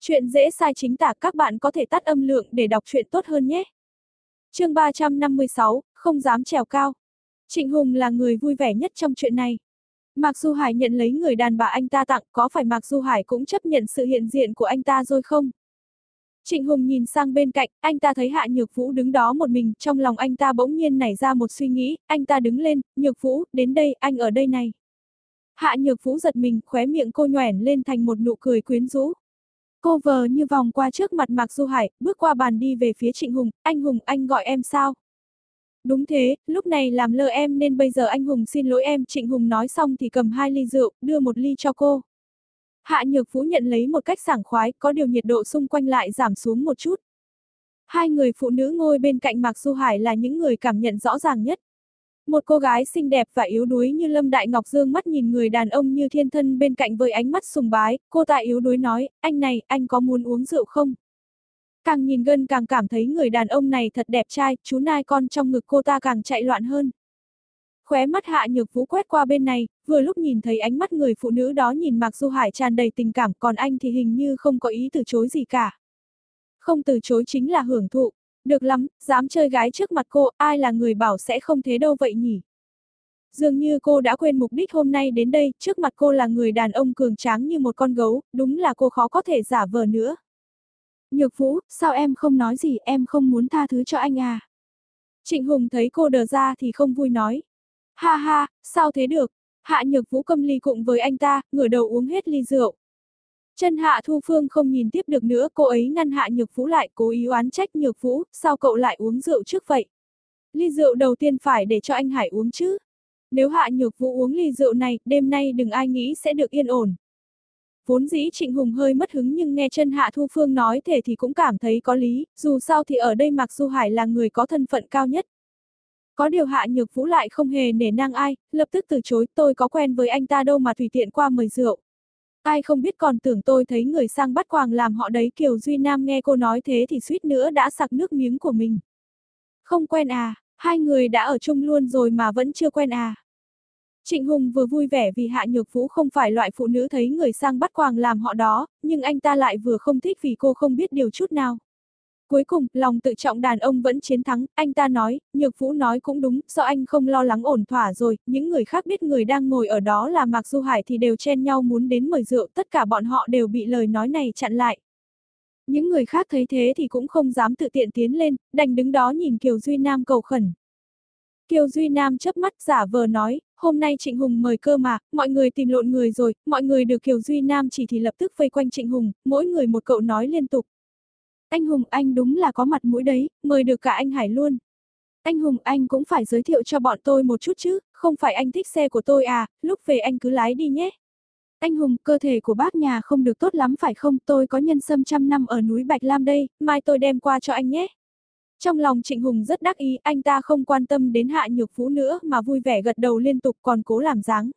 Chuyện dễ sai chính tả các bạn có thể tắt âm lượng để đọc chuyện tốt hơn nhé. chương 356, không dám trèo cao. Trịnh Hùng là người vui vẻ nhất trong chuyện này. Mạc Du Hải nhận lấy người đàn bà anh ta tặng, có phải Mạc Du Hải cũng chấp nhận sự hiện diện của anh ta rồi không? Trịnh Hùng nhìn sang bên cạnh, anh ta thấy Hạ Nhược Vũ đứng đó một mình, trong lòng anh ta bỗng nhiên nảy ra một suy nghĩ, anh ta đứng lên, Nhược Vũ, đến đây, anh ở đây này. Hạ Nhược Vũ giật mình, khóe miệng cô nhoẻn lên thành một nụ cười quyến rũ. Cô vờ như vòng qua trước mặt Mạc Du Hải, bước qua bàn đi về phía Trịnh Hùng, anh Hùng, anh gọi em sao? Đúng thế, lúc này làm lơ em nên bây giờ anh Hùng xin lỗi em, Trịnh Hùng nói xong thì cầm hai ly rượu, đưa một ly cho cô. Hạ Nhược Vũ nhận lấy một cách sảng khoái, có điều nhiệt độ xung quanh lại giảm xuống một chút. Hai người phụ nữ ngồi bên cạnh Mạc Du Hải là những người cảm nhận rõ ràng nhất. Một cô gái xinh đẹp và yếu đuối như Lâm Đại Ngọc Dương mắt nhìn người đàn ông như thiên thân bên cạnh với ánh mắt sùng bái, cô ta yếu đuối nói, anh này, anh có muốn uống rượu không? Càng nhìn gần càng cảm thấy người đàn ông này thật đẹp trai, chú nai con trong ngực cô ta càng chạy loạn hơn. Khóe mắt hạ nhược vũ quét qua bên này, vừa lúc nhìn thấy ánh mắt người phụ nữ đó nhìn Mạc Du Hải tràn đầy tình cảm, còn anh thì hình như không có ý từ chối gì cả. Không từ chối chính là hưởng thụ. Được lắm, dám chơi gái trước mặt cô, ai là người bảo sẽ không thế đâu vậy nhỉ? Dường như cô đã quên mục đích hôm nay đến đây, trước mặt cô là người đàn ông cường tráng như một con gấu, đúng là cô khó có thể giả vờ nữa. Nhược Vũ, sao em không nói gì, em không muốn tha thứ cho anh à? Trịnh Hùng thấy cô đờ ra thì không vui nói. Ha ha, sao thế được? Hạ Nhược Vũ cầm ly cụng với anh ta, ngửa đầu uống hết ly rượu. Chân Hạ Thu Phương không nhìn tiếp được nữa, cô ấy ngăn Hạ Nhược Vũ lại, cố ý oán trách Nhược Vũ, sao cậu lại uống rượu trước vậy? Ly rượu đầu tiên phải để cho anh Hải uống chứ. Nếu Hạ Nhược Vũ uống ly rượu này, đêm nay đừng ai nghĩ sẽ được yên ổn. Vốn dĩ Trịnh Hùng hơi mất hứng nhưng nghe chân Hạ Thu Phương nói thể thì cũng cảm thấy có lý, dù sao thì ở đây Mạc Du Hải là người có thân phận cao nhất. Có điều Hạ Nhược Vũ lại không hề nể nang ai, lập tức từ chối tôi có quen với anh ta đâu mà tùy tiện qua mời rượu. Ai không biết còn tưởng tôi thấy người sang bắt quàng làm họ đấy Kiều Duy Nam nghe cô nói thế thì suýt nữa đã sặc nước miếng của mình. Không quen à, hai người đã ở chung luôn rồi mà vẫn chưa quen à. Trịnh Hùng vừa vui vẻ vì Hạ Nhược Vũ không phải loại phụ nữ thấy người sang bắt quàng làm họ đó, nhưng anh ta lại vừa không thích vì cô không biết điều chút nào. Cuối cùng, lòng tự trọng đàn ông vẫn chiến thắng, anh ta nói, Nhược Vũ nói cũng đúng, do anh không lo lắng ổn thỏa rồi, những người khác biết người đang ngồi ở đó là Mạc Du Hải thì đều chen nhau muốn đến mời rượu, tất cả bọn họ đều bị lời nói này chặn lại. Những người khác thấy thế thì cũng không dám tự tiện tiến lên, đành đứng đó nhìn Kiều Duy Nam cầu khẩn. Kiều Duy Nam chớp mắt giả vờ nói, hôm nay Trịnh Hùng mời cơ mà, mọi người tìm lộn người rồi, mọi người được Kiều Duy Nam chỉ thì lập tức vây quanh Trịnh Hùng, mỗi người một cậu nói liên tục. Anh Hùng anh đúng là có mặt mũi đấy, mời được cả anh Hải luôn. Anh Hùng anh cũng phải giới thiệu cho bọn tôi một chút chứ, không phải anh thích xe của tôi à, lúc về anh cứ lái đi nhé. Anh Hùng, cơ thể của bác nhà không được tốt lắm phải không, tôi có nhân sâm trăm năm ở núi Bạch Lam đây, mai tôi đem qua cho anh nhé. Trong lòng Trịnh Hùng rất đắc ý, anh ta không quan tâm đến Hạ Nhược Phú nữa mà vui vẻ gật đầu liên tục còn cố làm dáng.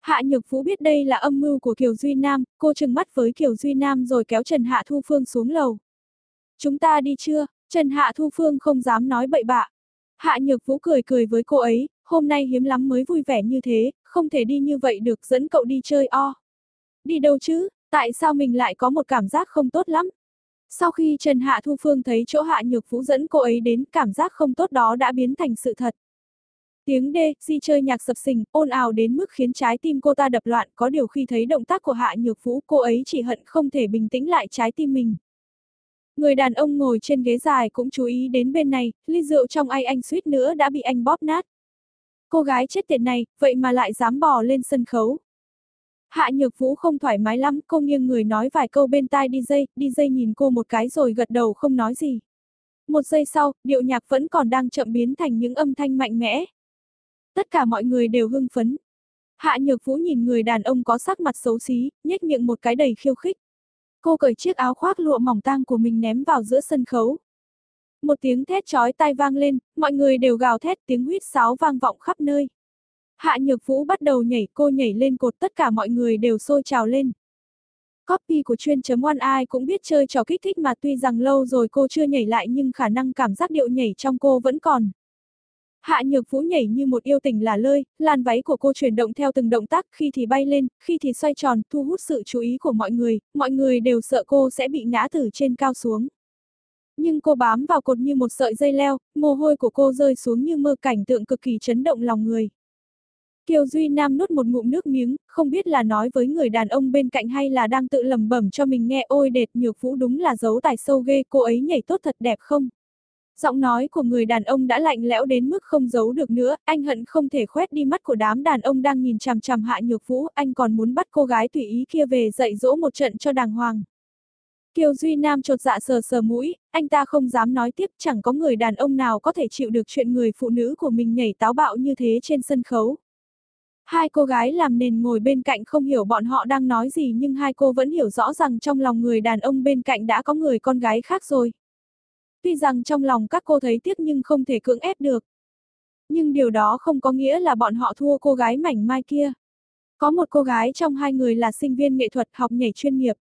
Hạ Nhược Phú biết đây là âm mưu của Kiều Duy Nam, cô trừng mắt với Kiều Duy Nam rồi kéo Trần Hạ Thu Phương xuống lầu. Chúng ta đi chưa? Trần Hạ Thu Phương không dám nói bậy bạ. Hạ Nhược Vũ cười cười với cô ấy, hôm nay hiếm lắm mới vui vẻ như thế, không thể đi như vậy được dẫn cậu đi chơi o. Đi đâu chứ, tại sao mình lại có một cảm giác không tốt lắm? Sau khi Trần Hạ Thu Phương thấy chỗ Hạ Nhược Vũ dẫn cô ấy đến, cảm giác không tốt đó đã biến thành sự thật. Tiếng đê, di chơi nhạc sập sình, ôn ào đến mức khiến trái tim cô ta đập loạn, có điều khi thấy động tác của Hạ Nhược Vũ, cô ấy chỉ hận không thể bình tĩnh lại trái tim mình. Người đàn ông ngồi trên ghế dài cũng chú ý đến bên này, ly rượu trong ai anh suýt nữa đã bị anh bóp nát. Cô gái chết tiệt này, vậy mà lại dám bò lên sân khấu. Hạ Nhược Vũ không thoải mái lắm, cô nghiêng người nói vài câu bên tai DJ, DJ nhìn cô một cái rồi gật đầu không nói gì. Một giây sau, điệu nhạc vẫn còn đang chậm biến thành những âm thanh mạnh mẽ. Tất cả mọi người đều hưng phấn. Hạ Nhược Vũ nhìn người đàn ông có sắc mặt xấu xí, nhếch miệng một cái đầy khiêu khích. Cô cởi chiếc áo khoác lụa mỏng tang của mình ném vào giữa sân khấu. Một tiếng thét chói tai vang lên, mọi người đều gào thét tiếng huýt sáo vang vọng khắp nơi. Hạ Nhược Vũ bắt đầu nhảy, cô nhảy lên cột tất cả mọi người đều sôi trào lên. Copy của chuyên chấm oan ai cũng biết chơi trò kích thích mà tuy rằng lâu rồi cô chưa nhảy lại nhưng khả năng cảm giác điệu nhảy trong cô vẫn còn. Hạ Nhược Vũ nhảy như một yêu tình là lơi, làn váy của cô chuyển động theo từng động tác, khi thì bay lên, khi thì xoay tròn, thu hút sự chú ý của mọi người, mọi người đều sợ cô sẽ bị ngã từ trên cao xuống. Nhưng cô bám vào cột như một sợi dây leo, mồ hôi của cô rơi xuống như mơ cảnh tượng cực kỳ chấn động lòng người. Kiều Duy Nam nuốt một ngụm nước miếng, không biết là nói với người đàn ông bên cạnh hay là đang tự lầm bẩm cho mình nghe ôi đệt nhược vũ đúng là dấu tài sâu ghê, cô ấy nhảy tốt thật đẹp không? Giọng nói của người đàn ông đã lạnh lẽo đến mức không giấu được nữa, anh hận không thể khoét đi mắt của đám đàn ông đang nhìn chằm chằm hạ nhược vũ, anh còn muốn bắt cô gái tùy ý kia về dạy dỗ một trận cho đàng hoàng. Kiều Duy Nam trột dạ sờ sờ mũi, anh ta không dám nói tiếp chẳng có người đàn ông nào có thể chịu được chuyện người phụ nữ của mình nhảy táo bạo như thế trên sân khấu. Hai cô gái làm nền ngồi bên cạnh không hiểu bọn họ đang nói gì nhưng hai cô vẫn hiểu rõ rằng trong lòng người đàn ông bên cạnh đã có người con gái khác rồi. Tuy rằng trong lòng các cô thấy tiếc nhưng không thể cưỡng ép được. Nhưng điều đó không có nghĩa là bọn họ thua cô gái mảnh mai kia. Có một cô gái trong hai người là sinh viên nghệ thuật học nhảy chuyên nghiệp.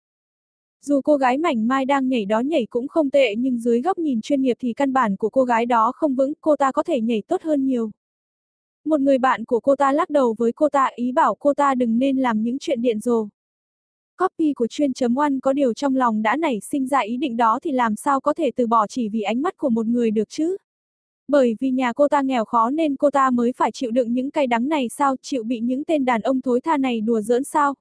Dù cô gái mảnh mai đang nhảy đó nhảy cũng không tệ nhưng dưới góc nhìn chuyên nghiệp thì căn bản của cô gái đó không vững, cô ta có thể nhảy tốt hơn nhiều. Một người bạn của cô ta lắc đầu với cô ta ý bảo cô ta đừng nên làm những chuyện điện rồ. Copy của chuyên chấm oan có điều trong lòng đã nảy sinh ra ý định đó thì làm sao có thể từ bỏ chỉ vì ánh mắt của một người được chứ? Bởi vì nhà cô ta nghèo khó nên cô ta mới phải chịu đựng những cay đắng này sao, chịu bị những tên đàn ông thối tha này đùa giỡn sao?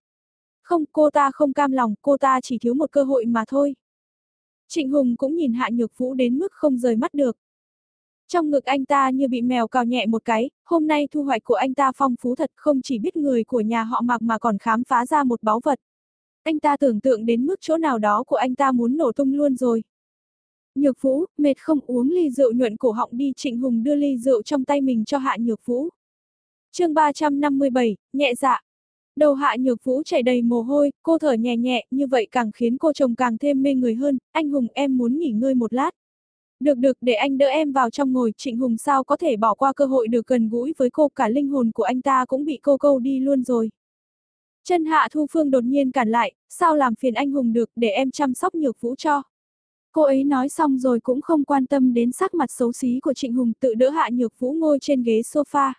Không, cô ta không cam lòng, cô ta chỉ thiếu một cơ hội mà thôi. Trịnh Hùng cũng nhìn Hạ Nhược Vũ đến mức không rời mắt được. Trong ngực anh ta như bị mèo cào nhẹ một cái, hôm nay thu hoạch của anh ta phong phú thật không chỉ biết người của nhà họ mặc mà còn khám phá ra một báu vật. Anh ta tưởng tượng đến mức chỗ nào đó của anh ta muốn nổ tung luôn rồi. Nhược Vũ, mệt không uống ly rượu nhuận cổ họng đi Trịnh Hùng đưa ly rượu trong tay mình cho Hạ Nhược Vũ. chương 357, nhẹ dạ. Đầu Hạ Nhược Vũ chảy đầy mồ hôi, cô thở nhẹ nhẹ, như vậy càng khiến cô chồng càng thêm mê người hơn, anh Hùng em muốn nghỉ ngơi một lát. Được được, để anh đỡ em vào trong ngồi, Trịnh Hùng sao có thể bỏ qua cơ hội được gần gũi với cô, cả linh hồn của anh ta cũng bị cô câu đi luôn rồi. Chân Hạ Thu Phương đột nhiên cản lại, sao làm phiền anh Hùng được, để em chăm sóc nhược vũ cho. Cô ấy nói xong rồi cũng không quan tâm đến sắc mặt xấu xí của Trịnh Hùng tự đỡ Hạ Nhược Vũ ngồi trên ghế sofa.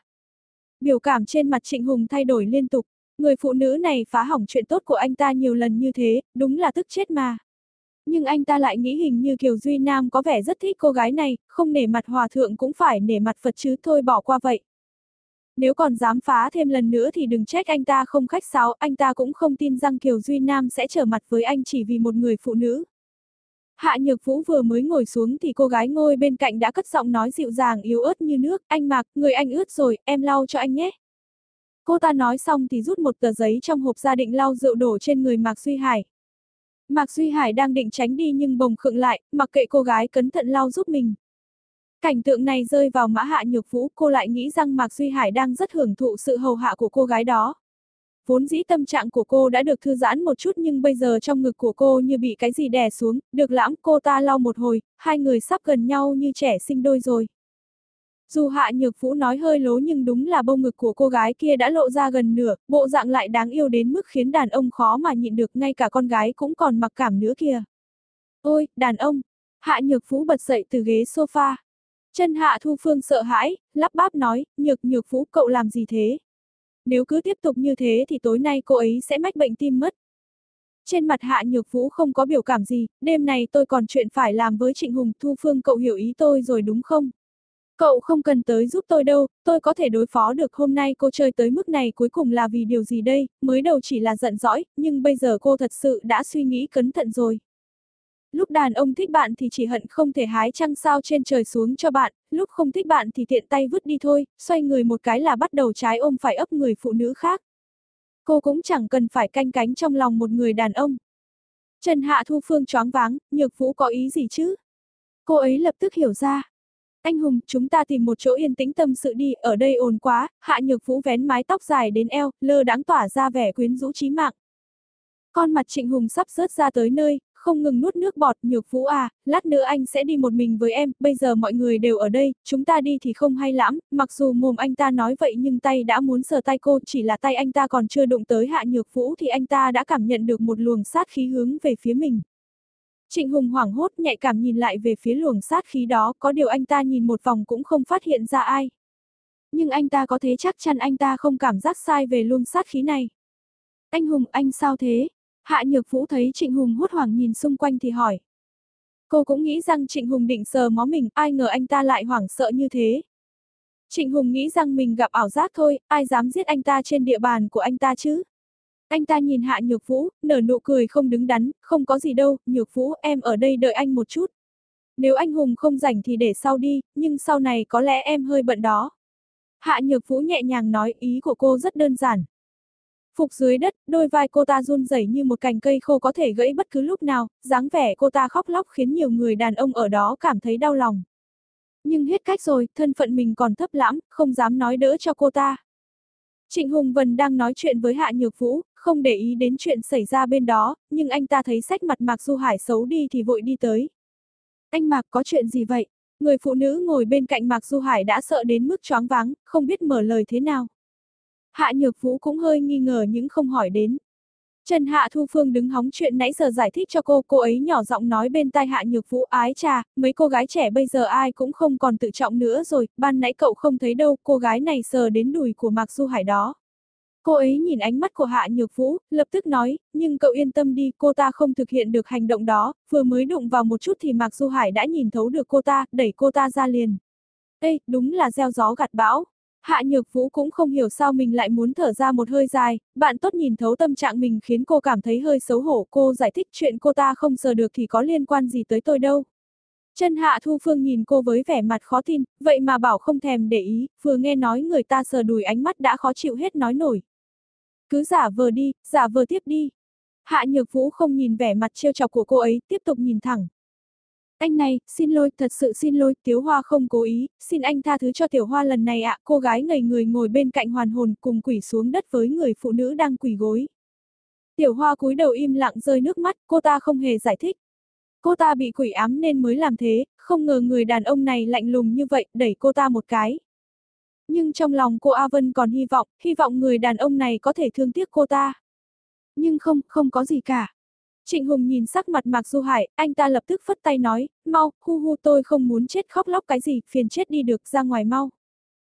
Biểu cảm trên mặt Trịnh Hùng thay đổi liên tục, người phụ nữ này phá hỏng chuyện tốt của anh ta nhiều lần như thế, đúng là tức chết mà. Nhưng anh ta lại nghĩ hình như Kiều Duy Nam có vẻ rất thích cô gái này, không nể mặt hòa thượng cũng phải nể mặt Phật chứ thôi bỏ qua vậy. Nếu còn dám phá thêm lần nữa thì đừng trách anh ta không khách sáo, anh ta cũng không tin rằng Kiều Duy Nam sẽ trở mặt với anh chỉ vì một người phụ nữ. Hạ Nhược Vũ vừa mới ngồi xuống thì cô gái ngồi bên cạnh đã cất giọng nói dịu dàng yếu ớt như nước, anh Mạc, người anh ướt rồi, em lau cho anh nhé. Cô ta nói xong thì rút một tờ giấy trong hộp gia định lau rượu đổ trên người Mạc Duy Hải. Mạc Duy Hải đang định tránh đi nhưng bồng khựng lại, mặc kệ cô gái cẩn thận lau giúp mình. Cảnh tượng này rơi vào mã hạ nhược vũ, cô lại nghĩ rằng Mạc Duy Hải đang rất hưởng thụ sự hầu hạ của cô gái đó. Vốn dĩ tâm trạng của cô đã được thư giãn một chút nhưng bây giờ trong ngực của cô như bị cái gì đè xuống, được lãm cô ta lau một hồi, hai người sắp gần nhau như trẻ sinh đôi rồi. Dù Hạ Nhược Vũ nói hơi lố nhưng đúng là bông ngực của cô gái kia đã lộ ra gần nửa, bộ dạng lại đáng yêu đến mức khiến đàn ông khó mà nhịn được ngay cả con gái cũng còn mặc cảm nữa kìa. Ôi, đàn ông! Hạ Nhược Vũ bật dậy từ ghế sofa. Chân Hạ Thu Phương sợ hãi, lắp bắp nói, Nhược Nhược Vũ cậu làm gì thế? Nếu cứ tiếp tục như thế thì tối nay cô ấy sẽ mách bệnh tim mất. Trên mặt Hạ Nhược Vũ không có biểu cảm gì, đêm này tôi còn chuyện phải làm với Trịnh Hùng, Thu Phương cậu hiểu ý tôi rồi đúng không? Cậu không cần tới giúp tôi đâu, tôi có thể đối phó được hôm nay cô chơi tới mức này cuối cùng là vì điều gì đây, mới đầu chỉ là giận dõi, nhưng bây giờ cô thật sự đã suy nghĩ cẩn thận rồi. Lúc đàn ông thích bạn thì chỉ hận không thể hái trăng sao trên trời xuống cho bạn, lúc không thích bạn thì tiện tay vứt đi thôi, xoay người một cái là bắt đầu trái ôm phải ấp người phụ nữ khác. Cô cũng chẳng cần phải canh cánh trong lòng một người đàn ông. Trần Hạ Thu Phương choáng váng, Nhược Vũ có ý gì chứ? Cô ấy lập tức hiểu ra. Anh Hùng, chúng ta tìm một chỗ yên tĩnh tâm sự đi, ở đây ồn quá, Hạ Nhược Vũ vén mái tóc dài đến eo, lơ đáng tỏa ra vẻ quyến rũ trí mạng. Con mặt Trịnh Hùng sắp rớt ra tới nơi, không ngừng nuốt nước bọt, Nhược Vũ à, lát nữa anh sẽ đi một mình với em, bây giờ mọi người đều ở đây, chúng ta đi thì không hay lắm, mặc dù mồm anh ta nói vậy nhưng tay đã muốn sờ tay cô, chỉ là tay anh ta còn chưa đụng tới Hạ Nhược Vũ thì anh ta đã cảm nhận được một luồng sát khí hướng về phía mình. Trịnh Hùng hoảng hốt nhạy cảm nhìn lại về phía luồng sát khí đó, có điều anh ta nhìn một vòng cũng không phát hiện ra ai. Nhưng anh ta có thế chắc chắn anh ta không cảm giác sai về luồng sát khí này. Anh Hùng, anh sao thế? Hạ Nhược Vũ thấy Trịnh Hùng hốt hoảng nhìn xung quanh thì hỏi. Cô cũng nghĩ rằng Trịnh Hùng định sờ mó mình, ai ngờ anh ta lại hoảng sợ như thế. Trịnh Hùng nghĩ rằng mình gặp ảo giác thôi, ai dám giết anh ta trên địa bàn của anh ta chứ? Anh ta nhìn Hạ Nhược Vũ, nở nụ cười không đứng đắn, không có gì đâu, Nhược Vũ, em ở đây đợi anh một chút. Nếu anh Hùng không rảnh thì để sau đi, nhưng sau này có lẽ em hơi bận đó. Hạ Nhược Vũ nhẹ nhàng nói ý của cô rất đơn giản. Phục dưới đất, đôi vai cô ta run rẩy như một cành cây khô có thể gãy bất cứ lúc nào, dáng vẻ cô ta khóc lóc khiến nhiều người đàn ông ở đó cảm thấy đau lòng. Nhưng hết cách rồi, thân phận mình còn thấp lãm, không dám nói đỡ cho cô ta. Trịnh Hùng Vân đang nói chuyện với Hạ Nhược Vũ, không để ý đến chuyện xảy ra bên đó, nhưng anh ta thấy sách mặt Mạc Du Hải xấu đi thì vội đi tới. Anh Mạc có chuyện gì vậy? Người phụ nữ ngồi bên cạnh Mạc Du Hải đã sợ đến mức choáng váng, không biết mở lời thế nào. Hạ Nhược Vũ cũng hơi nghi ngờ nhưng không hỏi đến. Trần Hạ Thu Phương đứng hóng chuyện nãy giờ giải thích cho cô, cô ấy nhỏ giọng nói bên tai Hạ Nhược Vũ ái trà, mấy cô gái trẻ bây giờ ai cũng không còn tự trọng nữa rồi, ban nãy cậu không thấy đâu, cô gái này sờ đến đùi của Mạc Du Hải đó. Cô ấy nhìn ánh mắt của Hạ Nhược Vũ, lập tức nói, nhưng cậu yên tâm đi, cô ta không thực hiện được hành động đó, vừa mới đụng vào một chút thì Mạc Du Hải đã nhìn thấu được cô ta, đẩy cô ta ra liền. Ê, đúng là gieo gió gặt bão. Hạ Nhược Vũ cũng không hiểu sao mình lại muốn thở ra một hơi dài, bạn tốt nhìn thấu tâm trạng mình khiến cô cảm thấy hơi xấu hổ, cô giải thích chuyện cô ta không sờ được thì có liên quan gì tới tôi đâu. Chân Hạ Thu Phương nhìn cô với vẻ mặt khó tin, vậy mà bảo không thèm để ý, vừa nghe nói người ta sờ đùi ánh mắt đã khó chịu hết nói nổi. Cứ giả vờ đi, giả vờ tiếp đi. Hạ Nhược Vũ không nhìn vẻ mặt trêu chọc của cô ấy, tiếp tục nhìn thẳng. Anh này, xin lỗi, thật sự xin lỗi, Tiếu Hoa không cố ý, xin anh tha thứ cho Tiểu Hoa lần này ạ, cô gái ngây người ngồi bên cạnh hoàn hồn cùng quỷ xuống đất với người phụ nữ đang quỳ gối. Tiểu Hoa cúi đầu im lặng rơi nước mắt, cô ta không hề giải thích. Cô ta bị quỷ ám nên mới làm thế, không ngờ người đàn ông này lạnh lùng như vậy, đẩy cô ta một cái. Nhưng trong lòng cô A Vân còn hy vọng, hy vọng người đàn ông này có thể thương tiếc cô ta. Nhưng không, không có gì cả. Trịnh Hùng nhìn sắc mặt Mạc Du Hải, anh ta lập tức phất tay nói, mau, hu hu tôi không muốn chết khóc lóc cái gì, phiền chết đi được, ra ngoài mau.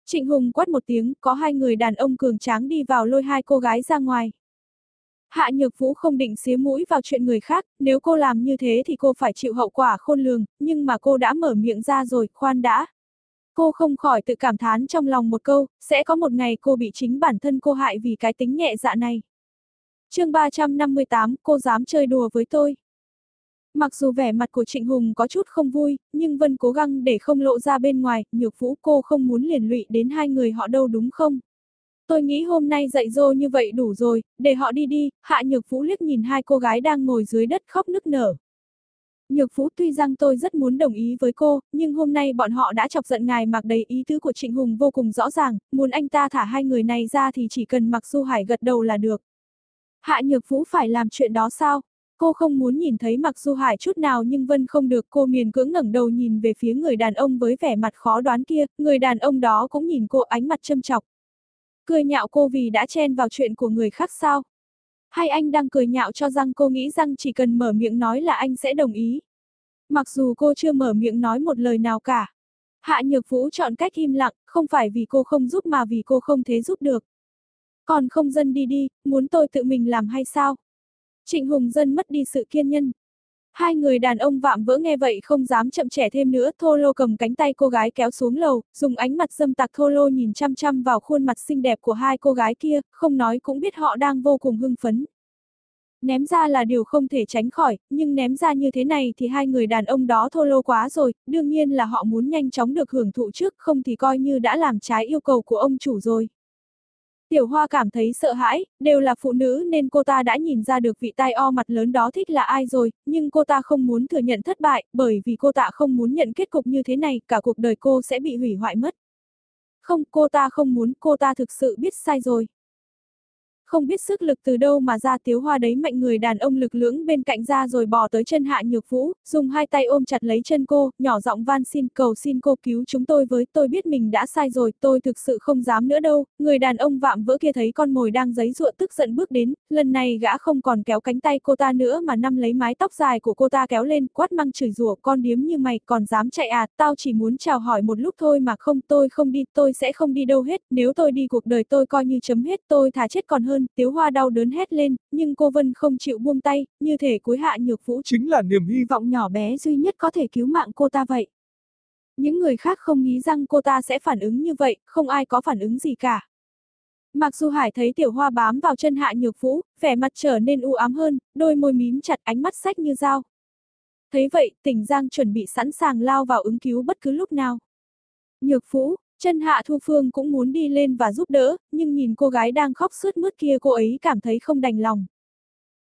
Trịnh Hùng quát một tiếng, có hai người đàn ông cường tráng đi vào lôi hai cô gái ra ngoài. Hạ Nhược Vũ không định xía mũi vào chuyện người khác, nếu cô làm như thế thì cô phải chịu hậu quả khôn lường, nhưng mà cô đã mở miệng ra rồi, khoan đã. Cô không khỏi tự cảm thán trong lòng một câu, sẽ có một ngày cô bị chính bản thân cô hại vì cái tính nhẹ dạ này chương 358, cô dám chơi đùa với tôi. Mặc dù vẻ mặt của Trịnh Hùng có chút không vui, nhưng Vân cố gắng để không lộ ra bên ngoài, nhược vũ cô không muốn liền lụy đến hai người họ đâu đúng không? Tôi nghĩ hôm nay dạy dô như vậy đủ rồi, để họ đi đi, hạ nhược vũ liếc nhìn hai cô gái đang ngồi dưới đất khóc nức nở. Nhược vũ tuy rằng tôi rất muốn đồng ý với cô, nhưng hôm nay bọn họ đã chọc giận ngài mặc đầy ý tứ của Trịnh Hùng vô cùng rõ ràng, muốn anh ta thả hai người này ra thì chỉ cần mặc Du Hải gật đầu là được. Hạ Nhược Vũ phải làm chuyện đó sao? Cô không muốn nhìn thấy Mặc Du Hải chút nào nhưng Vân không được cô miền cưỡng ngẩng đầu nhìn về phía người đàn ông với vẻ mặt khó đoán kia, người đàn ông đó cũng nhìn cô ánh mặt châm chọc. Cười nhạo cô vì đã chen vào chuyện của người khác sao? Hay anh đang cười nhạo cho rằng cô nghĩ rằng chỉ cần mở miệng nói là anh sẽ đồng ý? Mặc dù cô chưa mở miệng nói một lời nào cả. Hạ Nhược Vũ chọn cách im lặng, không phải vì cô không giúp mà vì cô không thể giúp được. Còn không dân đi đi, muốn tôi tự mình làm hay sao? Trịnh Hùng dân mất đi sự kiên nhân. Hai người đàn ông vạm vỡ nghe vậy không dám chậm trẻ thêm nữa, Thô Lô cầm cánh tay cô gái kéo xuống lầu, dùng ánh mặt dâm tặc Thô Lô nhìn chăm chăm vào khuôn mặt xinh đẹp của hai cô gái kia, không nói cũng biết họ đang vô cùng hưng phấn. Ném ra là điều không thể tránh khỏi, nhưng ném ra như thế này thì hai người đàn ông đó thô lô quá rồi, đương nhiên là họ muốn nhanh chóng được hưởng thụ trước, không thì coi như đã làm trái yêu cầu của ông chủ rồi. Tiểu Hoa cảm thấy sợ hãi, đều là phụ nữ nên cô ta đã nhìn ra được vị tai o mặt lớn đó thích là ai rồi, nhưng cô ta không muốn thừa nhận thất bại, bởi vì cô ta không muốn nhận kết cục như thế này, cả cuộc đời cô sẽ bị hủy hoại mất. Không, cô ta không muốn, cô ta thực sự biết sai rồi không biết sức lực từ đâu mà ra tiếu hoa đấy mạnh người đàn ông lực lưỡng bên cạnh ra rồi bò tới chân hạ nhược vũ, dùng hai tay ôm chặt lấy chân cô, nhỏ giọng van xin cầu xin cô cứu chúng tôi với, tôi biết mình đã sai rồi, tôi thực sự không dám nữa đâu, người đàn ông vạm vỡ kia thấy con mồi đang giấy ruộng tức giận bước đến, lần này gã không còn kéo cánh tay cô ta nữa mà nắm lấy mái tóc dài của cô ta kéo lên, quát măng chửi rủa con điếm như mày còn dám chạy à, tao chỉ muốn chào hỏi một lúc thôi mà không tôi không đi, tôi sẽ không đi đâu hết, nếu tôi đi cuộc đời tôi coi như chấm hết tôi thà chết còn hơn, tiếu hoa đau đớn hét lên, nhưng cô Vân không chịu buông tay, như thể cuối hạ nhược vũ chính là niềm hy vọng nhỏ bé duy nhất có thể cứu mạng cô ta vậy. Những người khác không nghĩ rằng cô ta sẽ phản ứng như vậy, không ai có phản ứng gì cả. Mặc dù Hải thấy tiểu hoa bám vào chân hạ nhược vũ, vẻ mặt trở nên u ám hơn, đôi môi mím chặt ánh mắt sách như dao. Thấy vậy, tỉnh Giang chuẩn bị sẵn sàng lao vào ứng cứu bất cứ lúc nào. Nhược vũ, chân hạ thu phương cũng muốn đi lên và giúp đỡ, nhưng nhìn cô gái đang khóc suốt mướt kia cô ấy cảm thấy không đành lòng.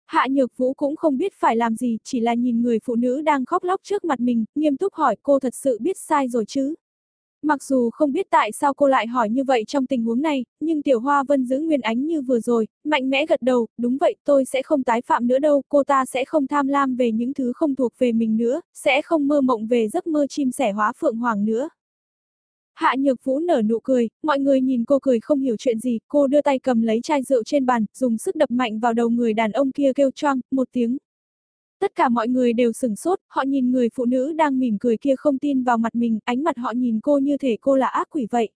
Hạ Nhược Vũ cũng không biết phải làm gì, chỉ là nhìn người phụ nữ đang khóc lóc trước mặt mình, nghiêm túc hỏi cô thật sự biết sai rồi chứ. Mặc dù không biết tại sao cô lại hỏi như vậy trong tình huống này, nhưng Tiểu Hoa Vân giữ nguyên ánh như vừa rồi, mạnh mẽ gật đầu, đúng vậy tôi sẽ không tái phạm nữa đâu, cô ta sẽ không tham lam về những thứ không thuộc về mình nữa, sẽ không mơ mộng về giấc mơ chim sẻ hóa phượng hoàng nữa. Hạ Nhược Vũ nở nụ cười, mọi người nhìn cô cười không hiểu chuyện gì, cô đưa tay cầm lấy chai rượu trên bàn, dùng sức đập mạnh vào đầu người đàn ông kia kêu choang, một tiếng. Tất cả mọi người đều sửng sốt, họ nhìn người phụ nữ đang mỉm cười kia không tin vào mặt mình, ánh mặt họ nhìn cô như thể cô là ác quỷ vậy.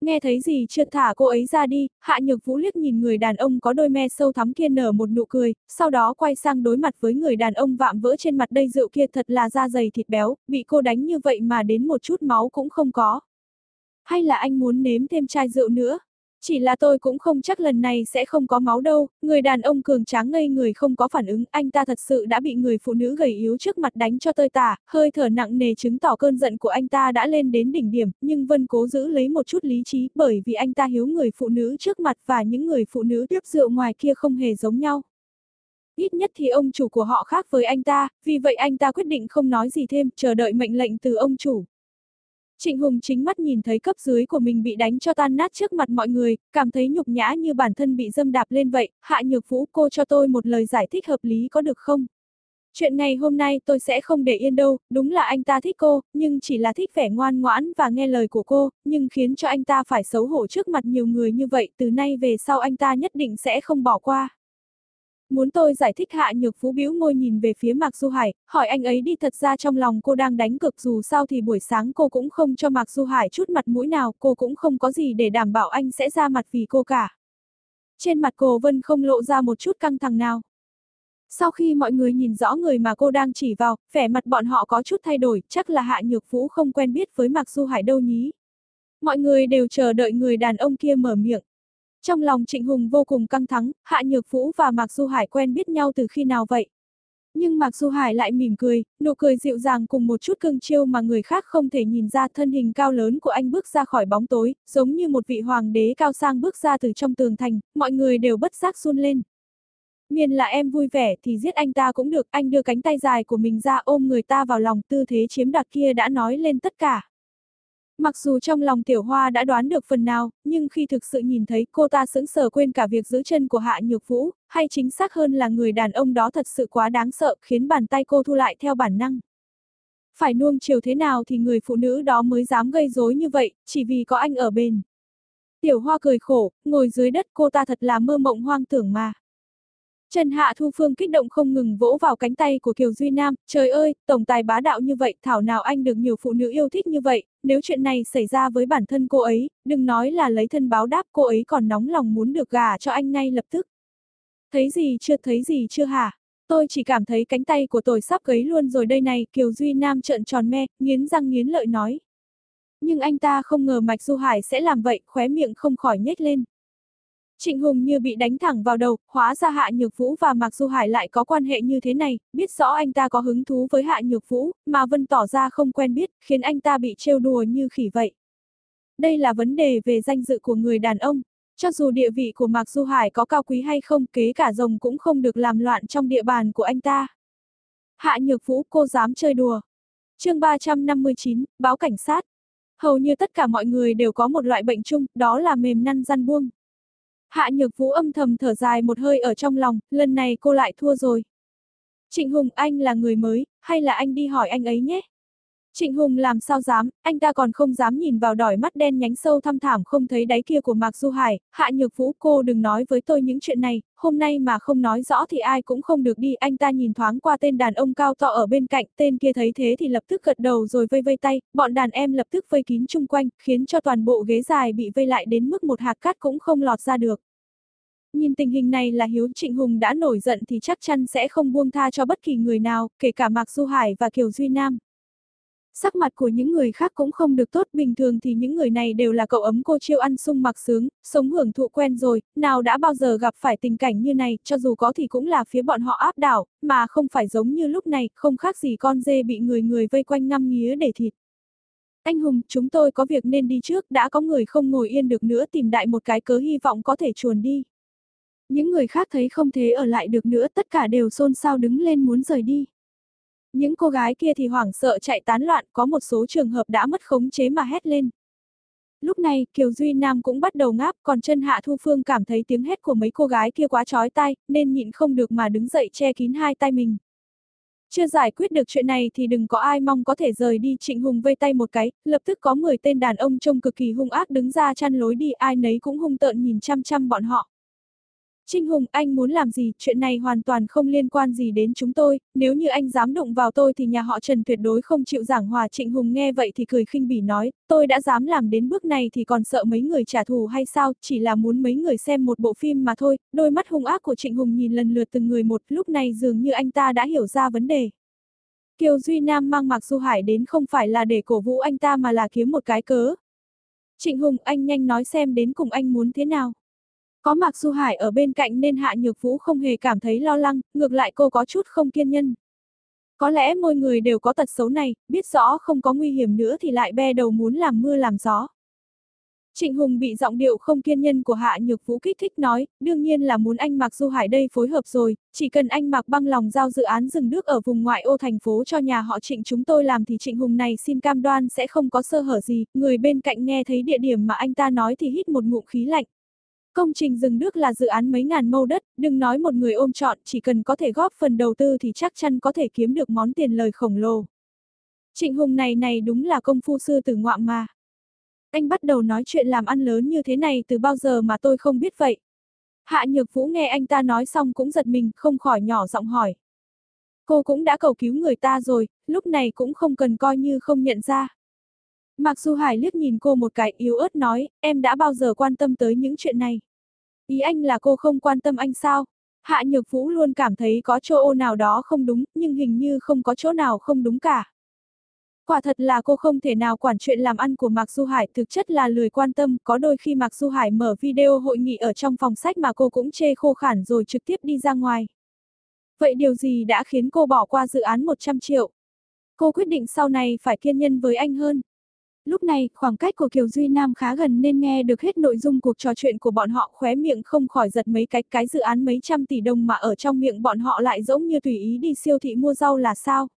Nghe thấy gì chưa thả cô ấy ra đi, Hạ Nhược Vũ liếc nhìn người đàn ông có đôi me sâu thắm kia nở một nụ cười, sau đó quay sang đối mặt với người đàn ông vạm vỡ trên mặt đây rượu kia thật là da dày thịt béo, bị cô đánh như vậy mà đến một chút máu cũng không có. Hay là anh muốn nếm thêm chai rượu nữa? Chỉ là tôi cũng không chắc lần này sẽ không có máu đâu, người đàn ông cường tráng ngây người không có phản ứng, anh ta thật sự đã bị người phụ nữ gầy yếu trước mặt đánh cho tơi tả, hơi thở nặng nề chứng tỏ cơn giận của anh ta đã lên đến đỉnh điểm, nhưng Vân cố giữ lấy một chút lý trí bởi vì anh ta hiếu người phụ nữ trước mặt và những người phụ nữ tiếp rượu ngoài kia không hề giống nhau. Ít nhất thì ông chủ của họ khác với anh ta, vì vậy anh ta quyết định không nói gì thêm, chờ đợi mệnh lệnh từ ông chủ. Trịnh Hùng chính mắt nhìn thấy cấp dưới của mình bị đánh cho tan nát trước mặt mọi người, cảm thấy nhục nhã như bản thân bị dâm đạp lên vậy, hạ nhược vũ cô cho tôi một lời giải thích hợp lý có được không? Chuyện ngày hôm nay tôi sẽ không để yên đâu, đúng là anh ta thích cô, nhưng chỉ là thích vẻ ngoan ngoãn và nghe lời của cô, nhưng khiến cho anh ta phải xấu hổ trước mặt nhiều người như vậy, từ nay về sau anh ta nhất định sẽ không bỏ qua. Muốn tôi giải thích hạ nhược phú biếu môi nhìn về phía Mạc Du Hải, hỏi anh ấy đi thật ra trong lòng cô đang đánh cực dù sao thì buổi sáng cô cũng không cho Mạc Du Hải chút mặt mũi nào, cô cũng không có gì để đảm bảo anh sẽ ra mặt vì cô cả. Trên mặt cô Vân không lộ ra một chút căng thẳng nào. Sau khi mọi người nhìn rõ người mà cô đang chỉ vào, vẻ mặt bọn họ có chút thay đổi, chắc là Hạ Nhược Vũ không quen biết với Mạc Du Hải đâu nhí. Mọi người đều chờ đợi người đàn ông kia mở miệng. Trong lòng Trịnh Hùng vô cùng căng thẳng, Hạ Nhược Vũ và Mạc Du Hải quen biết nhau từ khi nào vậy? Nhưng Mạc Du Hải lại mỉm cười, nụ cười dịu dàng cùng một chút cưng chiêu mà người khác không thể nhìn ra thân hình cao lớn của anh bước ra khỏi bóng tối, giống như một vị hoàng đế cao sang bước ra từ trong tường thành, mọi người đều bất giác run lên. Miền là em vui vẻ thì giết anh ta cũng được, anh đưa cánh tay dài của mình ra ôm người ta vào lòng tư thế chiếm đoạt kia đã nói lên tất cả. Mặc dù trong lòng tiểu hoa đã đoán được phần nào, nhưng khi thực sự nhìn thấy cô ta sững sờ quên cả việc giữ chân của hạ nhược vũ, hay chính xác hơn là người đàn ông đó thật sự quá đáng sợ khiến bàn tay cô thu lại theo bản năng. Phải nuông chiều thế nào thì người phụ nữ đó mới dám gây rối như vậy, chỉ vì có anh ở bên. Tiểu hoa cười khổ, ngồi dưới đất cô ta thật là mơ mộng hoang tưởng mà. Trần Hạ Thu Phương kích động không ngừng vỗ vào cánh tay của Kiều Duy Nam, trời ơi, tổng tài bá đạo như vậy, thảo nào anh được nhiều phụ nữ yêu thích như vậy, nếu chuyện này xảy ra với bản thân cô ấy, đừng nói là lấy thân báo đáp cô ấy còn nóng lòng muốn được gả cho anh ngay lập tức. Thấy gì chưa thấy gì chưa hả? Tôi chỉ cảm thấy cánh tay của tôi sắp cấy luôn rồi đây này, Kiều Duy Nam trợn tròn me, nghiến răng nghiến lợi nói. Nhưng anh ta không ngờ Mạch Du Hải sẽ làm vậy, khóe miệng không khỏi nhếch lên. Trịnh Hùng như bị đánh thẳng vào đầu, hóa ra Hạ Nhược Vũ và Mạc Du Hải lại có quan hệ như thế này, biết rõ anh ta có hứng thú với Hạ Nhược Vũ, mà Vân tỏ ra không quen biết, khiến anh ta bị trêu đùa như khỉ vậy. Đây là vấn đề về danh dự của người đàn ông. Cho dù địa vị của Mạc Du Hải có cao quý hay không, kế cả rồng cũng không được làm loạn trong địa bàn của anh ta. Hạ Nhược Vũ cô dám chơi đùa. chương 359, báo cảnh sát. Hầu như tất cả mọi người đều có một loại bệnh chung, đó là mềm năn răn buông. Hạ Nhược Vũ âm thầm thở dài một hơi ở trong lòng, lần này cô lại thua rồi. Trịnh Hùng anh là người mới, hay là anh đi hỏi anh ấy nhé? Trịnh Hùng làm sao dám, anh ta còn không dám nhìn vào đòi mắt đen nhánh sâu thăm thảm không thấy đáy kia của Mạc Du Hải, Hạ Nhược Vũ cô đừng nói với tôi những chuyện này, hôm nay mà không nói rõ thì ai cũng không được đi, anh ta nhìn thoáng qua tên đàn ông cao to ở bên cạnh, tên kia thấy thế thì lập tức gật đầu rồi vây vây tay, bọn đàn em lập tức vây kín chung quanh, khiến cho toàn bộ ghế dài bị vây lại đến mức một hạt cát cũng không lọt ra được. Nhìn tình hình này là Hiếu Trịnh Hùng đã nổi giận thì chắc chắn sẽ không buông tha cho bất kỳ người nào, kể cả Mạc Du Hải và Kiều Duy Nam. Sắc mặt của những người khác cũng không được tốt, bình thường thì những người này đều là cậu ấm cô chiêu ăn sung mặc sướng, sống hưởng thụ quen rồi, nào đã bao giờ gặp phải tình cảnh như này, cho dù có thì cũng là phía bọn họ áp đảo, mà không phải giống như lúc này, không khác gì con dê bị người người vây quanh ngăm nghía để thịt. Anh Hùng, chúng tôi có việc nên đi trước, đã có người không ngồi yên được nữa tìm đại một cái cớ hy vọng có thể chuồn đi. Những người khác thấy không thế ở lại được nữa tất cả đều xôn xao đứng lên muốn rời đi. Những cô gái kia thì hoảng sợ chạy tán loạn, có một số trường hợp đã mất khống chế mà hét lên. Lúc này, Kiều Duy Nam cũng bắt đầu ngáp, còn chân Hạ Thu Phương cảm thấy tiếng hét của mấy cô gái kia quá chói tai, nên nhịn không được mà đứng dậy che kín hai tay mình. Chưa giải quyết được chuyện này thì đừng có ai mong có thể rời đi Trịnh Hùng vây tay một cái, lập tức có 10 tên đàn ông trông cực kỳ hung ác đứng ra chăn lối đi ai nấy cũng hung tợn nhìn chăm chăm bọn họ. Trinh Hùng, anh muốn làm gì, chuyện này hoàn toàn không liên quan gì đến chúng tôi, nếu như anh dám đụng vào tôi thì nhà họ Trần tuyệt đối không chịu giảng hòa. Trịnh Hùng nghe vậy thì cười khinh bỉ nói, tôi đã dám làm đến bước này thì còn sợ mấy người trả thù hay sao, chỉ là muốn mấy người xem một bộ phim mà thôi, đôi mắt hung ác của Trịnh Hùng nhìn lần lượt từng người một, lúc này dường như anh ta đã hiểu ra vấn đề. Kiều Duy Nam mang Mạc Du Hải đến không phải là để cổ vũ anh ta mà là kiếm một cái cớ. Trịnh Hùng, anh nhanh nói xem đến cùng anh muốn thế nào. Có Mạc Du Hải ở bên cạnh nên Hạ Nhược Vũ không hề cảm thấy lo lắng, ngược lại cô có chút không kiên nhân. Có lẽ mỗi người đều có tật xấu này, biết rõ không có nguy hiểm nữa thì lại be đầu muốn làm mưa làm gió. Trịnh Hùng bị giọng điệu không kiên nhân của Hạ Nhược Vũ kích thích nói, đương nhiên là muốn anh Mạc Du Hải đây phối hợp rồi, chỉ cần anh Mạc băng lòng giao dự án rừng nước ở vùng ngoại ô thành phố cho nhà họ Trịnh chúng tôi làm thì Trịnh Hùng này xin cam đoan sẽ không có sơ hở gì, người bên cạnh nghe thấy địa điểm mà anh ta nói thì hít một ngụm khí lạnh. Công trình rừng nước là dự án mấy ngàn mâu đất, đừng nói một người ôm chọn, chỉ cần có thể góp phần đầu tư thì chắc chắn có thể kiếm được món tiền lời khổng lồ. Trịnh Hùng này này đúng là công phu sư từ ngoạm mà. Anh bắt đầu nói chuyện làm ăn lớn như thế này từ bao giờ mà tôi không biết vậy. Hạ Nhược Vũ nghe anh ta nói xong cũng giật mình, không khỏi nhỏ giọng hỏi. Cô cũng đã cầu cứu người ta rồi, lúc này cũng không cần coi như không nhận ra. Mạc Du Hải liếc nhìn cô một cái yếu ớt nói, em đã bao giờ quan tâm tới những chuyện này. Ý anh là cô không quan tâm anh sao? Hạ Nhược Vũ luôn cảm thấy có chỗ ô nào đó không đúng, nhưng hình như không có chỗ nào không đúng cả. Quả thật là cô không thể nào quản chuyện làm ăn của Mạc Du Hải, thực chất là lười quan tâm, có đôi khi Mạc Du Hải mở video hội nghị ở trong phòng sách mà cô cũng chê khô khản rồi trực tiếp đi ra ngoài. Vậy điều gì đã khiến cô bỏ qua dự án 100 triệu? Cô quyết định sau này phải kiên nhân với anh hơn. Lúc này, khoảng cách của Kiều Duy Nam khá gần nên nghe được hết nội dung cuộc trò chuyện của bọn họ khóe miệng không khỏi giật mấy cái cái dự án mấy trăm tỷ đồng mà ở trong miệng bọn họ lại giống như tùy ý đi siêu thị mua rau là sao.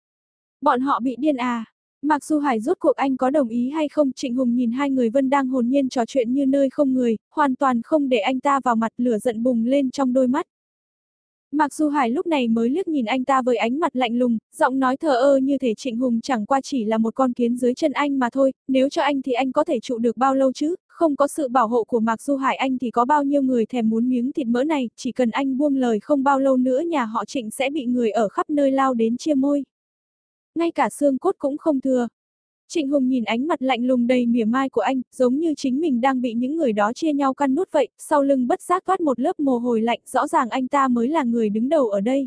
Bọn họ bị điên à. Mặc dù Hải rốt cuộc anh có đồng ý hay không, Trịnh Hùng nhìn hai người Vân đang hồn nhiên trò chuyện như nơi không người, hoàn toàn không để anh ta vào mặt lửa giận bùng lên trong đôi mắt. Mặc dù Hải lúc này mới liếc nhìn anh ta với ánh mặt lạnh lùng, giọng nói thờ ơ như thể Trịnh Hùng chẳng qua chỉ là một con kiến dưới chân anh mà thôi, nếu cho anh thì anh có thể trụ được bao lâu chứ, không có sự bảo hộ của Mạc Du Hải anh thì có bao nhiêu người thèm muốn miếng thịt mỡ này, chỉ cần anh buông lời không bao lâu nữa nhà họ Trịnh sẽ bị người ở khắp nơi lao đến chia môi. Ngay cả xương cốt cũng không thừa, Trịnh Hùng nhìn ánh mặt lạnh lùng đầy mỉa mai của anh, giống như chính mình đang bị những người đó chia nhau căn nút vậy, sau lưng bất giác thoát một lớp mồ hôi lạnh, rõ ràng anh ta mới là người đứng đầu ở đây.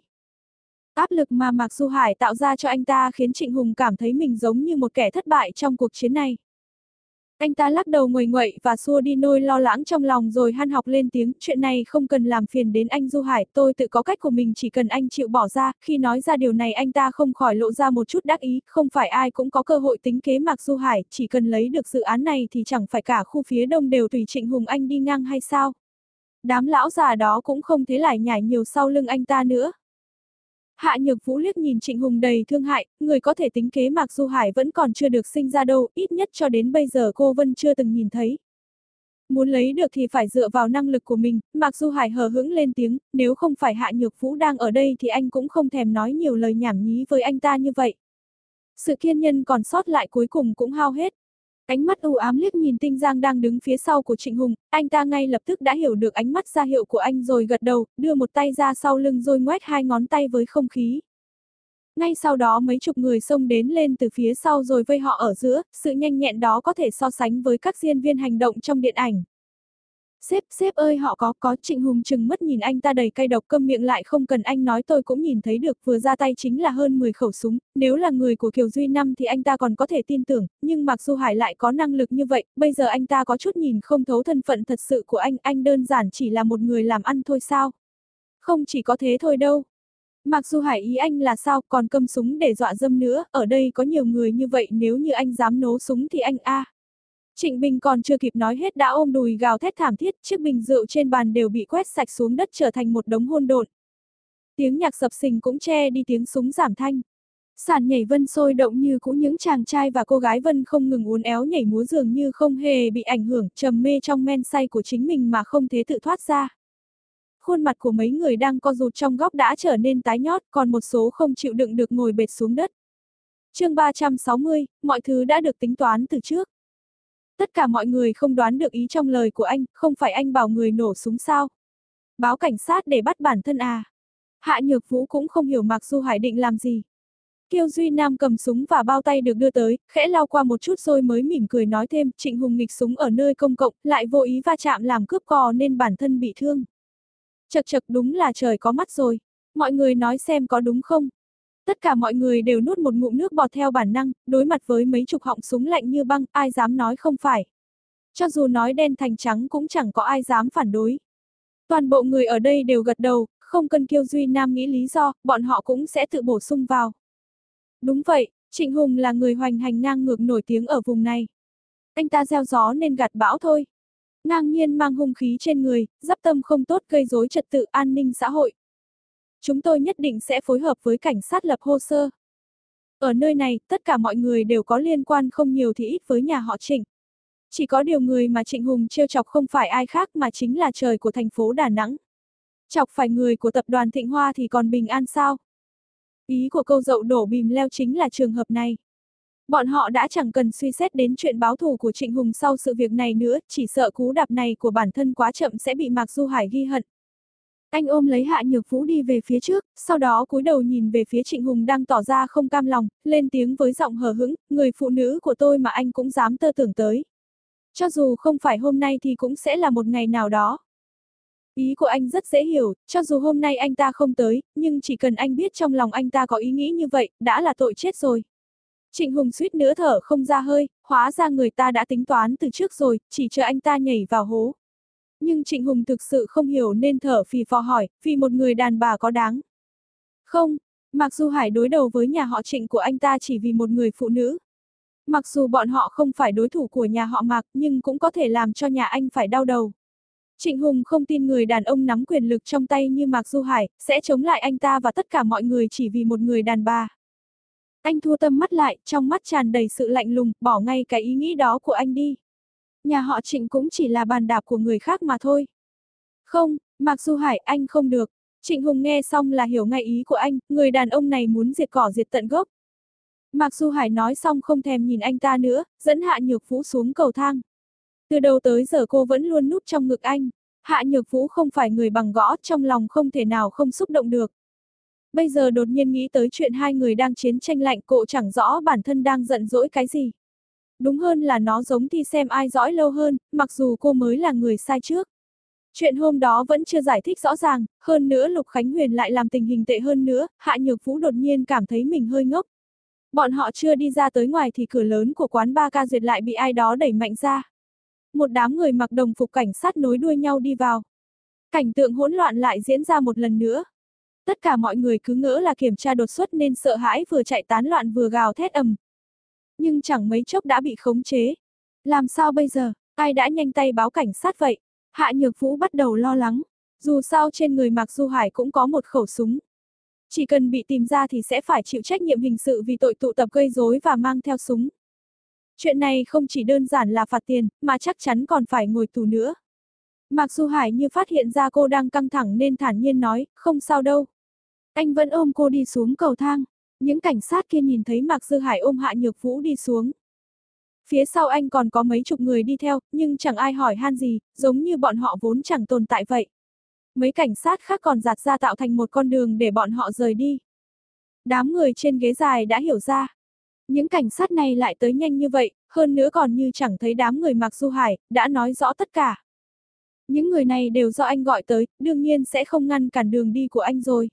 Áp lực mà Mạc Du Hải tạo ra cho anh ta khiến Trịnh Hùng cảm thấy mình giống như một kẻ thất bại trong cuộc chiến này. Anh ta lắc đầu nguầy nguậy và xua đi nôi lo lắng trong lòng rồi han học lên tiếng, chuyện này không cần làm phiền đến anh Du Hải, tôi tự có cách của mình chỉ cần anh chịu bỏ ra, khi nói ra điều này anh ta không khỏi lộ ra một chút đắc ý, không phải ai cũng có cơ hội tính kế Mạc Du Hải, chỉ cần lấy được dự án này thì chẳng phải cả khu phía đông đều tùy Trịnh Hùng Anh đi ngang hay sao. Đám lão già đó cũng không thế lại nhảy nhiều sau lưng anh ta nữa. Hạ Nhược Vũ liếc nhìn Trịnh Hùng đầy thương hại, người có thể tính kế Mạc Du Hải vẫn còn chưa được sinh ra đâu, ít nhất cho đến bây giờ cô Vân chưa từng nhìn thấy. Muốn lấy được thì phải dựa vào năng lực của mình, Mặc Du Hải hờ hững lên tiếng, nếu không phải Hạ Nhược Vũ đang ở đây thì anh cũng không thèm nói nhiều lời nhảm nhí với anh ta như vậy. Sự kiên nhân còn sót lại cuối cùng cũng hao hết. Ánh mắt u ám liếc nhìn Tinh Giang đang đứng phía sau của Trịnh Hùng, anh ta ngay lập tức đã hiểu được ánh mắt ra hiệu của anh rồi gật đầu, đưa một tay ra sau lưng rồi ngoét hai ngón tay với không khí. Ngay sau đó mấy chục người xông đến lên từ phía sau rồi vây họ ở giữa, sự nhanh nhẹn đó có thể so sánh với các diễn viên hành động trong điện ảnh. Sếp, sếp ơi họ có, có, Trịnh Hùng chừng mất nhìn anh ta đầy cay độc câm miệng lại không cần anh nói tôi cũng nhìn thấy được vừa ra tay chính là hơn 10 khẩu súng, nếu là người của Kiều Duy Năm thì anh ta còn có thể tin tưởng, nhưng Mạc Du Hải lại có năng lực như vậy, bây giờ anh ta có chút nhìn không thấu thân phận thật sự của anh, anh đơn giản chỉ là một người làm ăn thôi sao? Không chỉ có thế thôi đâu. Mặc dù hải ý anh là sao còn cầm súng để dọa dâm nữa, ở đây có nhiều người như vậy nếu như anh dám nấu súng thì anh a. Trịnh Bình còn chưa kịp nói hết đã ôm đùi gào thét thảm thiết, chiếc bình rượu trên bàn đều bị quét sạch xuống đất trở thành một đống hôn độn. Tiếng nhạc sập sình cũng che đi tiếng súng giảm thanh. Sàn nhảy vân sôi động như cũ những chàng trai và cô gái vân không ngừng uốn éo nhảy múa dường như không hề bị ảnh hưởng, trầm mê trong men say của chính mình mà không thể tự thoát ra. Khuôn mặt của mấy người đang co rụt trong góc đã trở nên tái nhót, còn một số không chịu đựng được ngồi bệt xuống đất. chương 360, mọi thứ đã được tính toán từ trước. Tất cả mọi người không đoán được ý trong lời của anh, không phải anh bảo người nổ súng sao. Báo cảnh sát để bắt bản thân à. Hạ Nhược Vũ cũng không hiểu Mạc Du Hải định làm gì. Kiêu Duy Nam cầm súng và bao tay được đưa tới, khẽ lao qua một chút rồi mới mỉm cười nói thêm, Trịnh Hùng nghịch súng ở nơi công cộng, lại vô ý va chạm làm cướp cò nên bản thân bị thương. Chật chật đúng là trời có mắt rồi. Mọi người nói xem có đúng không? Tất cả mọi người đều nuốt một ngụm nước bọt theo bản năng, đối mặt với mấy chục họng súng lạnh như băng, ai dám nói không phải. Cho dù nói đen thành trắng cũng chẳng có ai dám phản đối. Toàn bộ người ở đây đều gật đầu, không cần kêu Duy Nam nghĩ lý do, bọn họ cũng sẽ tự bổ sung vào. Đúng vậy, Trịnh Hùng là người hoành hành ngang ngược nổi tiếng ở vùng này. Anh ta gieo gió nên gặt bão thôi. Ngang nhiên mang hung khí trên người, giáp tâm không tốt gây rối trật tự an ninh xã hội, Chúng tôi nhất định sẽ phối hợp với cảnh sát lập hồ sơ. Ở nơi này, tất cả mọi người đều có liên quan không nhiều thì ít với nhà họ Trịnh. Chỉ có điều người mà Trịnh Hùng trêu chọc không phải ai khác mà chính là trời của thành phố Đà Nẵng. Chọc phải người của tập đoàn Thịnh Hoa thì còn bình an sao? Ý của câu dậu đổ bìm leo chính là trường hợp này. Bọn họ đã chẳng cần suy xét đến chuyện báo thù của Trịnh Hùng sau sự việc này nữa, chỉ sợ cú đạp này của bản thân quá chậm sẽ bị Mạc Du Hải ghi hận. Anh ôm lấy Hạ Nhược Vũ đi về phía trước, sau đó cúi đầu nhìn về phía Trịnh Hùng đang tỏ ra không cam lòng, lên tiếng với giọng hờ hững, người phụ nữ của tôi mà anh cũng dám tơ tưởng tới. Cho dù không phải hôm nay thì cũng sẽ là một ngày nào đó. Ý của anh rất dễ hiểu, cho dù hôm nay anh ta không tới, nhưng chỉ cần anh biết trong lòng anh ta có ý nghĩ như vậy, đã là tội chết rồi. Trịnh Hùng suýt nữa thở không ra hơi, hóa ra người ta đã tính toán từ trước rồi, chỉ chờ anh ta nhảy vào hố. Nhưng Trịnh Hùng thực sự không hiểu nên thở phì phò hỏi, vì một người đàn bà có đáng. Không, mặc dù Hải đối đầu với nhà họ Trịnh của anh ta chỉ vì một người phụ nữ. Mặc dù bọn họ không phải đối thủ của nhà họ Mạc nhưng cũng có thể làm cho nhà anh phải đau đầu. Trịnh Hùng không tin người đàn ông nắm quyền lực trong tay như Mạc Du Hải, sẽ chống lại anh ta và tất cả mọi người chỉ vì một người đàn bà. Anh thua tâm mắt lại, trong mắt tràn đầy sự lạnh lùng, bỏ ngay cái ý nghĩ đó của anh đi. Nhà họ Trịnh cũng chỉ là bàn đạp của người khác mà thôi. Không, Mạc Du Hải, anh không được. Trịnh Hùng nghe xong là hiểu ngay ý của anh, người đàn ông này muốn diệt cỏ diệt tận gốc. Mạc Du Hải nói xong không thèm nhìn anh ta nữa, dẫn Hạ Nhược Vũ xuống cầu thang. Từ đầu tới giờ cô vẫn luôn núp trong ngực anh. Hạ Nhược Vũ không phải người bằng gõ, trong lòng không thể nào không xúc động được. Bây giờ đột nhiên nghĩ tới chuyện hai người đang chiến tranh lạnh cộ chẳng rõ bản thân đang giận dỗi cái gì. Đúng hơn là nó giống thi xem ai dõi lâu hơn, mặc dù cô mới là người sai trước. Chuyện hôm đó vẫn chưa giải thích rõ ràng, hơn nữa Lục Khánh Huyền lại làm tình hình tệ hơn nữa, Hạ Nhược Vũ đột nhiên cảm thấy mình hơi ngốc. Bọn họ chưa đi ra tới ngoài thì cửa lớn của quán ba ca duyệt lại bị ai đó đẩy mạnh ra. Một đám người mặc đồng phục cảnh sát nối đuôi nhau đi vào. Cảnh tượng hỗn loạn lại diễn ra một lần nữa. Tất cả mọi người cứ ngỡ là kiểm tra đột xuất nên sợ hãi vừa chạy tán loạn vừa gào thét ầm, nhưng chẳng mấy chốc đã bị khống chế. Làm sao bây giờ, ai đã nhanh tay báo cảnh sát vậy? Hạ Nhược Vũ bắt đầu lo lắng, dù sao trên người Mạc Du Hải cũng có một khẩu súng. Chỉ cần bị tìm ra thì sẽ phải chịu trách nhiệm hình sự vì tội tụ tập gây rối và mang theo súng. Chuyện này không chỉ đơn giản là phạt tiền, mà chắc chắn còn phải ngồi tù nữa. Mạc Du Hải như phát hiện ra cô đang căng thẳng nên thản nhiên nói, không sao đâu. Anh vẫn ôm cô đi xuống cầu thang. Những cảnh sát kia nhìn thấy Mạc Du Hải ôm Hạ Nhược Vũ đi xuống. Phía sau anh còn có mấy chục người đi theo, nhưng chẳng ai hỏi han gì, giống như bọn họ vốn chẳng tồn tại vậy. Mấy cảnh sát khác còn giạt ra tạo thành một con đường để bọn họ rời đi. Đám người trên ghế dài đã hiểu ra. Những cảnh sát này lại tới nhanh như vậy, hơn nữa còn như chẳng thấy đám người Mạc Du Hải, đã nói rõ tất cả. Những người này đều do anh gọi tới, đương nhiên sẽ không ngăn cản đường đi của anh rồi.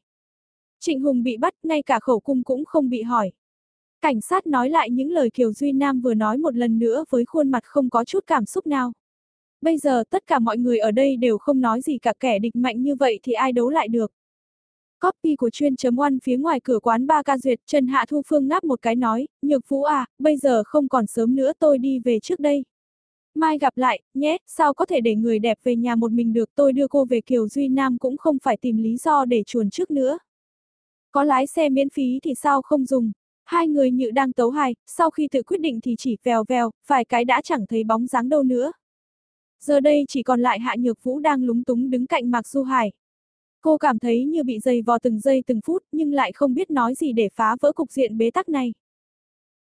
Trịnh Hùng bị bắt, ngay cả khẩu cung cũng không bị hỏi. Cảnh sát nói lại những lời Kiều Duy Nam vừa nói một lần nữa với khuôn mặt không có chút cảm xúc nào. Bây giờ tất cả mọi người ở đây đều không nói gì cả kẻ địch mạnh như vậy thì ai đấu lại được. Copy của chuyên chấm oan phía ngoài cửa quán ba ca duyệt, Trần Hạ Thu Phương ngáp một cái nói, Nhược Vũ à, bây giờ không còn sớm nữa tôi đi về trước đây. Mai gặp lại, nhé, sao có thể để người đẹp về nhà một mình được tôi đưa cô về Kiều Duy Nam cũng không phải tìm lý do để chuồn trước nữa. Có lái xe miễn phí thì sao không dùng. Hai người như đang tấu hài, sau khi tự quyết định thì chỉ vèo vèo, vài cái đã chẳng thấy bóng dáng đâu nữa. Giờ đây chỉ còn lại Hạ Nhược Vũ đang lúng túng đứng cạnh Mạc Du Hải. Cô cảm thấy như bị dày vò từng giây từng phút nhưng lại không biết nói gì để phá vỡ cục diện bế tắc này.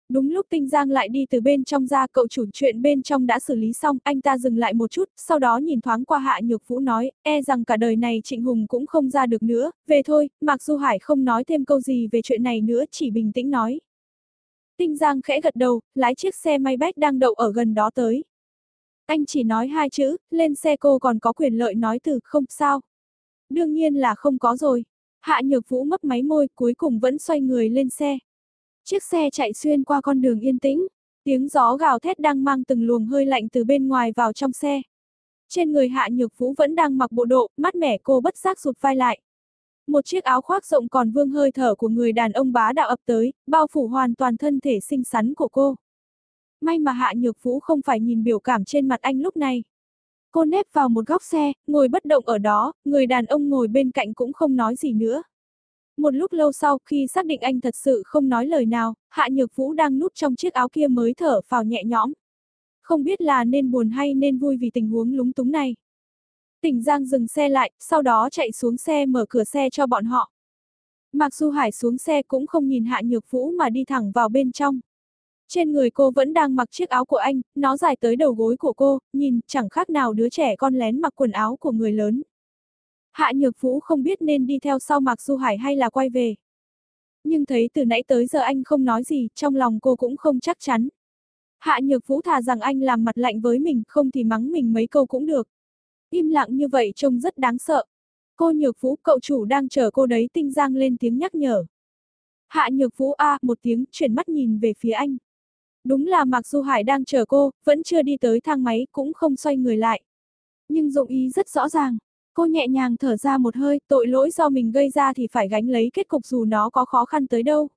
Đúng lúc Tinh Giang lại đi từ bên trong ra cậu chủ chuyện bên trong đã xử lý xong, anh ta dừng lại một chút, sau đó nhìn thoáng qua Hạ Nhược Vũ nói, e rằng cả đời này Trịnh Hùng cũng không ra được nữa, về thôi, Mạc Du Hải không nói thêm câu gì về chuyện này nữa chỉ bình tĩnh nói. Tinh Giang khẽ gật đầu, lái chiếc xe may bách đang đậu ở gần đó tới. Anh chỉ nói hai chữ, lên xe cô còn có quyền lợi nói từ không sao. Đương nhiên là không có rồi. Hạ Nhược Vũ mấp máy môi cuối cùng vẫn xoay người lên xe. Chiếc xe chạy xuyên qua con đường yên tĩnh, tiếng gió gào thét đang mang từng luồng hơi lạnh từ bên ngoài vào trong xe. Trên người Hạ Nhược Vũ vẫn đang mặc bộ độ, mắt mẻ cô bất giác rụt vai lại. Một chiếc áo khoác rộng còn vương hơi thở của người đàn ông bá đạo ập tới, bao phủ hoàn toàn thân thể xinh xắn của cô. May mà Hạ Nhược Vũ không phải nhìn biểu cảm trên mặt anh lúc này. Cô nép vào một góc xe, ngồi bất động ở đó, người đàn ông ngồi bên cạnh cũng không nói gì nữa. Một lúc lâu sau, khi xác định anh thật sự không nói lời nào, Hạ Nhược Vũ đang núp trong chiếc áo kia mới thở phào nhẹ nhõm. Không biết là nên buồn hay nên vui vì tình huống lúng túng này. Tỉnh Giang dừng xe lại, sau đó chạy xuống xe mở cửa xe cho bọn họ. Mặc dù Hải xuống xe cũng không nhìn Hạ Nhược Vũ mà đi thẳng vào bên trong. Trên người cô vẫn đang mặc chiếc áo của anh, nó dài tới đầu gối của cô, nhìn chẳng khác nào đứa trẻ con lén mặc quần áo của người lớn. Hạ Nhược Vũ không biết nên đi theo sau Mạc Du Hải hay là quay về. Nhưng thấy từ nãy tới giờ anh không nói gì, trong lòng cô cũng không chắc chắn. Hạ Nhược Vũ thà rằng anh làm mặt lạnh với mình, không thì mắng mình mấy câu cũng được. Im lặng như vậy trông rất đáng sợ. Cô Nhược Vũ, cậu chủ đang chờ cô đấy tinh giang lên tiếng nhắc nhở. Hạ Nhược Vũ a một tiếng, chuyển mắt nhìn về phía anh. Đúng là Mạc Du Hải đang chờ cô, vẫn chưa đi tới thang máy, cũng không xoay người lại. Nhưng dụng ý rất rõ ràng. Cô nhẹ nhàng thở ra một hơi, tội lỗi do mình gây ra thì phải gánh lấy kết cục dù nó có khó khăn tới đâu.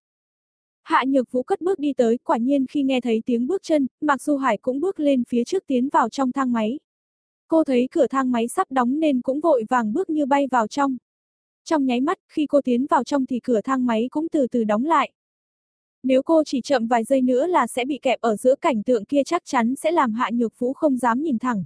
Hạ Nhược Vũ cất bước đi tới, quả nhiên khi nghe thấy tiếng bước chân, Mạc Du Hải cũng bước lên phía trước tiến vào trong thang máy. Cô thấy cửa thang máy sắp đóng nên cũng vội vàng bước như bay vào trong. Trong nháy mắt, khi cô tiến vào trong thì cửa thang máy cũng từ từ đóng lại. Nếu cô chỉ chậm vài giây nữa là sẽ bị kẹp ở giữa cảnh tượng kia chắc chắn sẽ làm Hạ Nhược Vũ không dám nhìn thẳng.